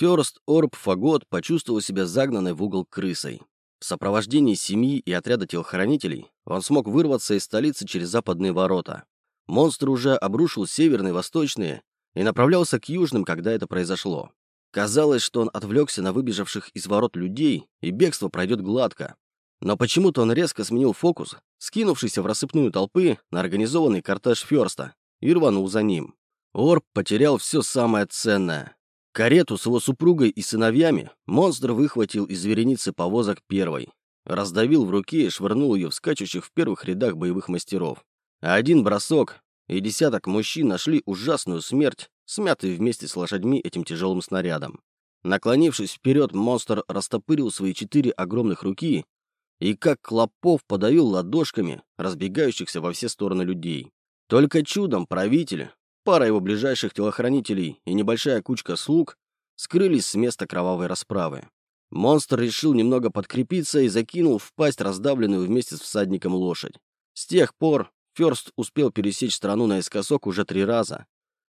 Фёрст Орб Фагот почувствовал себя загнанной в угол крысой. В сопровождении семьи и отряда телохранителей он смог вырваться из столицы через западные ворота. Монстр уже обрушил северные, восточные и направлялся к южным, когда это произошло. Казалось, что он отвлекся на выбежавших из ворот людей, и бегство пройдет гладко. Но почему-то он резко сменил фокус, скинувшийся в рассыпную толпы на организованный кортеж Фёрста, и рванул за ним. Орб потерял все самое ценное. Карету с его супругой и сыновьями монстр выхватил из вереницы повозок первой, раздавил в руке и швырнул ее в скачущих в первых рядах боевых мастеров. Один бросок, и десяток мужчин нашли ужасную смерть, смятые вместе с лошадьми этим тяжелым снарядом. Наклонившись вперед, монстр растопырил свои четыре огромных руки и, как клопов, подавил ладошками разбегающихся во все стороны людей. Только чудом правитель, пара его ближайших телохранителей и небольшая кучка слуг скрылись с места кровавой расправы. Монстр решил немного подкрепиться и закинул в пасть раздавленную вместе с всадником лошадь. С тех пор Фёрст успел пересечь страну наискосок уже три раза,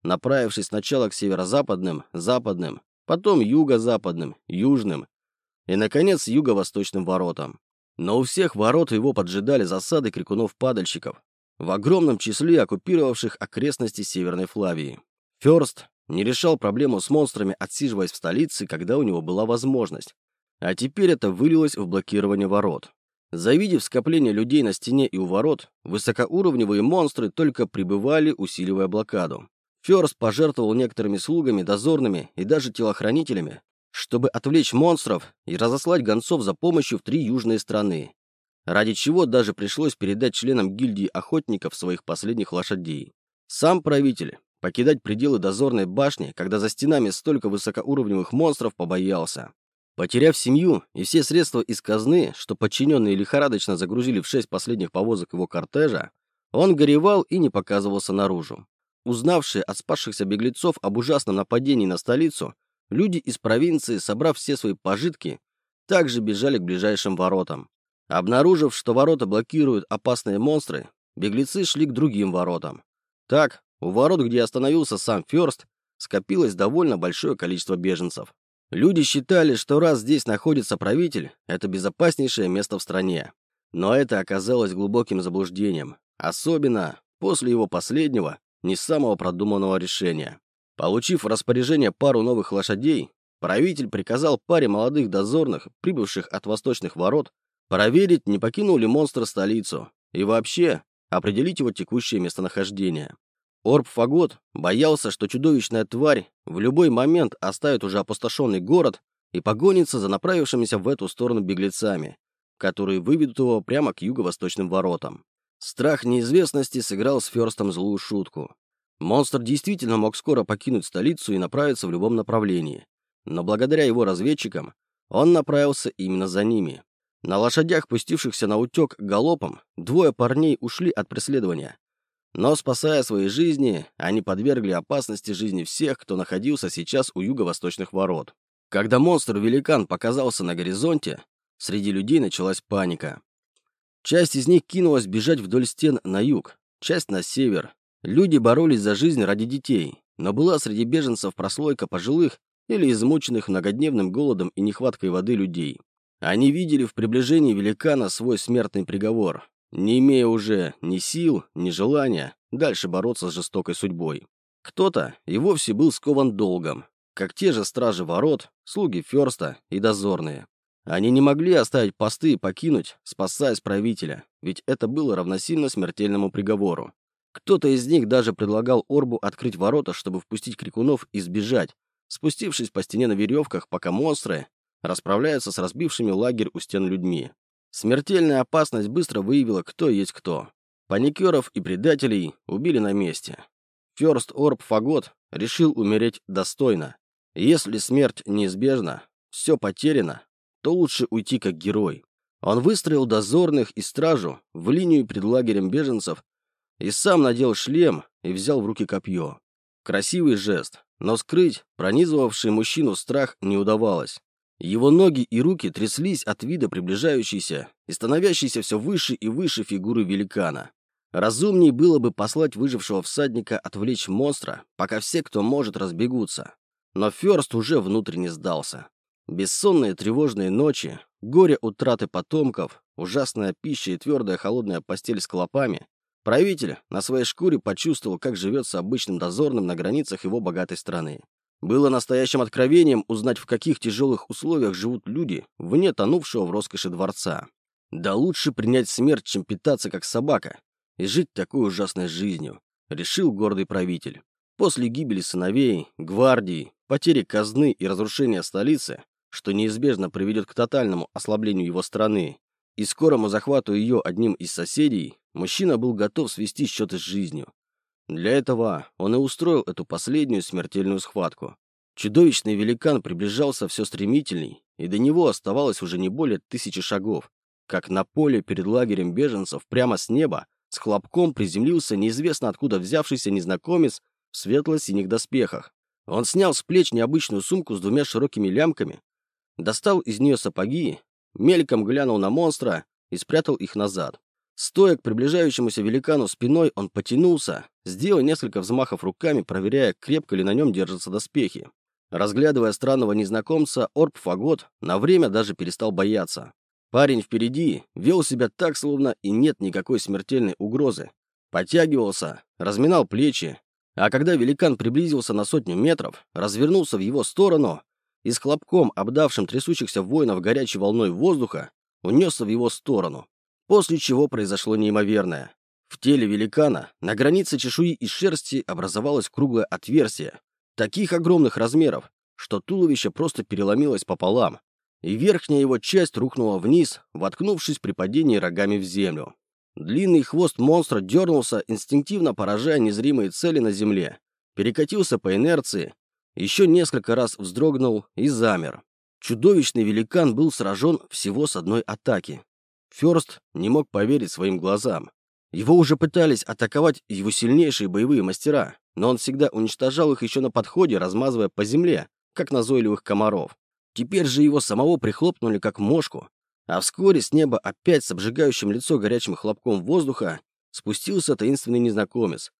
направившись сначала к северо-западным, западным, потом юго-западным, южным и, наконец, юго-восточным воротам. Но у всех ворот его поджидали засады крикунов-падальщиков, в огромном числе оккупировавших окрестности Северной Флавии. Фёрст не решал проблему с монстрами, отсиживаясь в столице, когда у него была возможность. А теперь это вылилось в блокирование ворот. Завидев скопление людей на стене и у ворот, высокоуровневые монстры только прибывали, усиливая блокаду. Фёрст пожертвовал некоторыми слугами, дозорными и даже телохранителями, чтобы отвлечь монстров и разослать гонцов за помощью в три южные страны, ради чего даже пришлось передать членам гильдии охотников своих последних лошадей. Сам правитель покидать пределы дозорной башни, когда за стенами столько высокоуровневых монстров, побоялся. Потеряв семью и все средства из казны, что подчиненные лихорадочно загрузили в шесть последних повозок его кортежа, он горевал и не показывался наружу. Узнавшие от спасшихся беглецов об ужасном нападении на столицу, Люди из провинции, собрав все свои пожитки, также бежали к ближайшим воротам. Обнаружив, что ворота блокируют опасные монстры, беглецы шли к другим воротам. Так, у ворот, где остановился сам Фёрст, скопилось довольно большое количество беженцев. Люди считали, что раз здесь находится правитель, это безопаснейшее место в стране. Но это оказалось глубоким заблуждением, особенно после его последнего, не самого продуманного решения. Получив распоряжение пару новых лошадей, правитель приказал паре молодых дозорных, прибывших от восточных ворот, проверить, не покинул ли монстр столицу, и вообще определить его текущее местонахождение. Орб Фагот боялся, что чудовищная тварь в любой момент оставит уже опустошенный город и погонится за направившимися в эту сторону беглецами, которые выведут его прямо к юго-восточным воротам. Страх неизвестности сыграл с Ферстом злую шутку. Монстр действительно мог скоро покинуть столицу и направиться в любом направлении. Но благодаря его разведчикам он направился именно за ними. На лошадях, пустившихся на утек галопом, двое парней ушли от преследования. Но, спасая свои жизни, они подвергли опасности жизни всех, кто находился сейчас у юго-восточных ворот. Когда монстр-великан показался на горизонте, среди людей началась паника. Часть из них кинулась бежать вдоль стен на юг, часть на север, Люди боролись за жизнь ради детей, но была среди беженцев прослойка пожилых или измученных многодневным голодом и нехваткой воды людей. Они видели в приближении великана свой смертный приговор, не имея уже ни сил, ни желания дальше бороться с жестокой судьбой. Кто-то и вовсе был скован долгом, как те же стражи ворот, слуги Ферста и дозорные. Они не могли оставить посты и покинуть, спасаясь правителя, ведь это было равносильно смертельному приговору. Кто-то из них даже предлагал Орбу открыть ворота, чтобы впустить крикунов и сбежать, спустившись по стене на веревках, пока монстры расправляются с разбившими лагерь у стен людьми. Смертельная опасность быстро выявила, кто есть кто. Паникеров и предателей убили на месте. Ферст Орб Фагот решил умереть достойно. Если смерть неизбежна, все потеряно, то лучше уйти как герой. Он выстроил дозорных и стражу в линию перед лагерем беженцев и сам надел шлем и взял в руки копье. Красивый жест, но скрыть пронизывавший мужчину страх не удавалось. Его ноги и руки тряслись от вида приближающейся и становящейся все выше и выше фигуры великана. Разумней было бы послать выжившего всадника отвлечь монстра, пока все, кто может, разбегутся. но Фёрст уже внутренне сдался. Бессонные тревожные ночи, горе утраты потомков, ужасная пища и твердая холодная постель с клопами. Правитель на своей шкуре почувствовал, как живется обычным дозорным на границах его богатой страны. Было настоящим откровением узнать, в каких тяжелых условиях живут люди вне тонувшего в роскоши дворца. Да лучше принять смерть, чем питаться как собака и жить такой ужасной жизнью, решил гордый правитель. После гибели сыновей, гвардии, потери казны и разрушения столицы, что неизбежно приведет к тотальному ослаблению его страны и скорому захвату ее одним из соседей, мужчина был готов свести счеты с жизнью. Для этого он и устроил эту последнюю смертельную схватку. Чудовищный великан приближался все стремительней, и до него оставалось уже не более тысячи шагов, как на поле перед лагерем беженцев прямо с неба с хлопком приземлился неизвестно откуда взявшийся незнакомец в светло-синих доспехах. Он снял с плеч необычную сумку с двумя широкими лямками, достал из нее сапоги, мельком глянул на монстра и спрятал их назад. Стоя к приближающемуся великану спиной, он потянулся, сделал несколько взмахов руками, проверяя, крепко ли на нем держатся доспехи. Разглядывая странного незнакомца, Орб Фагот на время даже перестал бояться. Парень впереди вел себя так, словно и нет никакой смертельной угрозы. Подтягивался, разминал плечи, а когда великан приблизился на сотню метров, развернулся в его сторону и с хлопком, обдавшим трясущихся воинов горячей волной воздуха, унесся в его сторону. После чего произошло неимоверное. В теле великана на границе чешуи и шерсти образовалось круглое отверстие, таких огромных размеров, что туловище просто переломилось пополам, и верхняя его часть рухнула вниз, воткнувшись при падении рогами в землю. Длинный хвост монстра дернулся, инстинктивно поражая незримые цели на земле, перекатился по инерции, еще несколько раз вздрогнул и замер. Чудовищный великан был сражен всего с одной атаки. Фёрст не мог поверить своим глазам. Его уже пытались атаковать его сильнейшие боевые мастера, но он всегда уничтожал их еще на подходе, размазывая по земле, как назойливых комаров. Теперь же его самого прихлопнули как мошку, а вскоре с неба опять с обжигающим лицо горячим хлопком воздуха спустился таинственный незнакомец,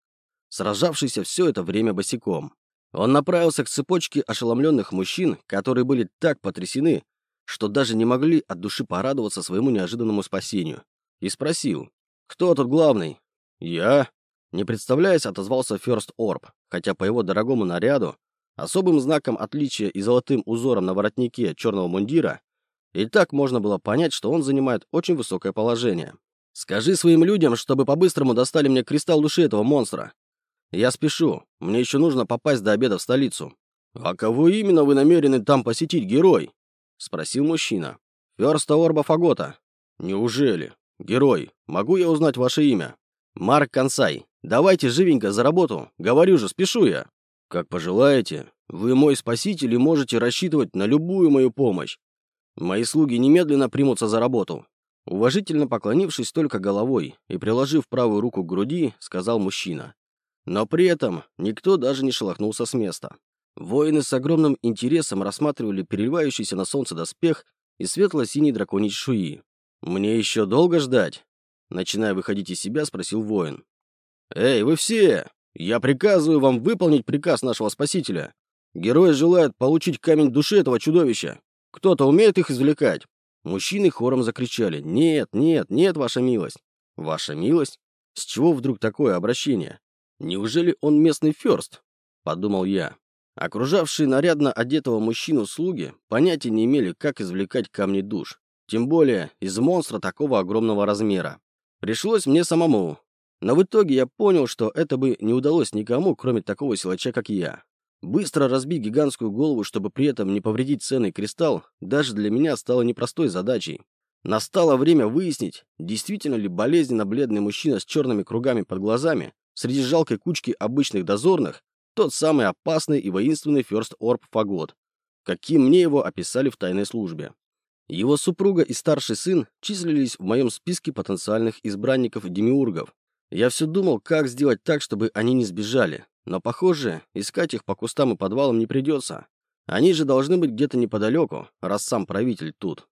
сражавшийся все это время босиком. Он направился к цепочке ошеломленных мужчин, которые были так потрясены, что даже не могли от души порадоваться своему неожиданному спасению. И спросил, кто тут главный? Я. Не представляясь, отозвался Ферст Орб, хотя по его дорогому наряду, особым знаком отличия и золотым узором на воротнике черного мундира, и так можно было понять, что он занимает очень высокое положение. «Скажи своим людям, чтобы по-быстрому достали мне кристалл души этого монстра. Я спешу, мне еще нужно попасть до обеда в столицу». «А кого именно вы намерены там посетить, герой?» — спросил мужчина. «Ферста Орба Фагота». «Неужели? Герой, могу я узнать ваше имя?» «Марк Консай. Давайте живенько за работу. Говорю же, спешу я». «Как пожелаете. Вы мой спаситель и можете рассчитывать на любую мою помощь. Мои слуги немедленно примутся за работу». Уважительно поклонившись только головой и приложив правую руку к груди, сказал мужчина. Но при этом никто даже не шелохнулся с места. Воины с огромным интересом рассматривали переливающийся на солнце доспех и светло-синий драконий чешуи. «Мне еще долго ждать?» Начиная выходить из себя, спросил воин. «Эй, вы все! Я приказываю вам выполнить приказ нашего спасителя. Герой желает получить камень души этого чудовища. Кто-то умеет их извлекать?» Мужчины хором закричали. «Нет, нет, нет, ваша милость!» «Ваша милость? С чего вдруг такое обращение? Неужели он местный ферст?» Подумал я. Окружавшие нарядно одетого мужчину слуги понятия не имели, как извлекать камни душ. Тем более из монстра такого огромного размера. Пришлось мне самому. Но в итоге я понял, что это бы не удалось никому, кроме такого силача, как я. Быстро разбить гигантскую голову, чтобы при этом не повредить ценный кристалл, даже для меня стало непростой задачей. Настало время выяснить, действительно ли болезненно бледный мужчина с черными кругами под глазами среди жалкой кучки обычных дозорных тот самый опасный и воинственный Ферст Орб Фагот, каким мне его описали в тайной службе. Его супруга и старший сын числились в моем списке потенциальных избранников-демиургов. Я все думал, как сделать так, чтобы они не сбежали, но, похоже, искать их по кустам и подвалам не придется. Они же должны быть где-то неподалеку, раз сам правитель тут.